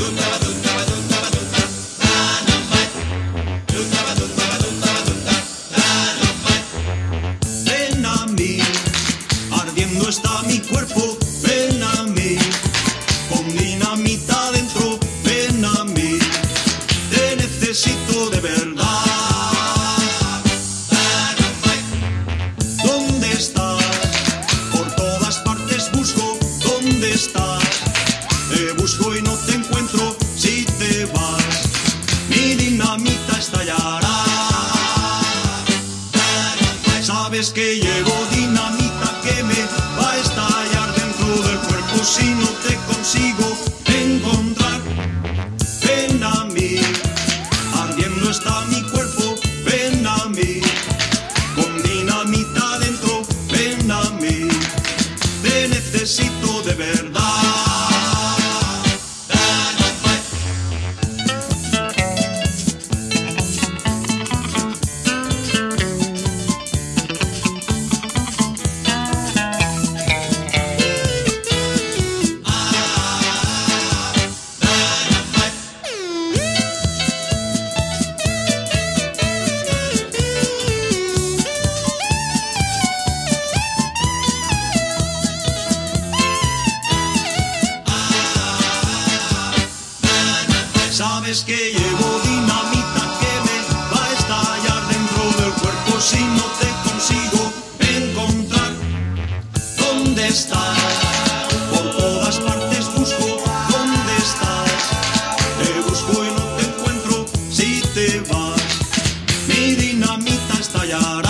Ven ardiendo está mi cuerpo, ven a mí, con ven a mí, te necesito de verdad. ¿Dónde? Dinamita estallará. Sabes que llevo dinamita que me va a estallar dentro del cuerpo si no te consigo encontrar. Ven a mí, ardiendo está mi cuerpo, ven a mí, con dinamita dentro, ven a mí, te necesito de verdad. Sabes que llevo dinamita que me va a estallar dentro del cuerpo si no te consigo encontrar. ¿Dónde estás? Por todas partes busco. ¿Dónde estás? Te busco y no te encuentro si te vas. Mi dinamita estallará.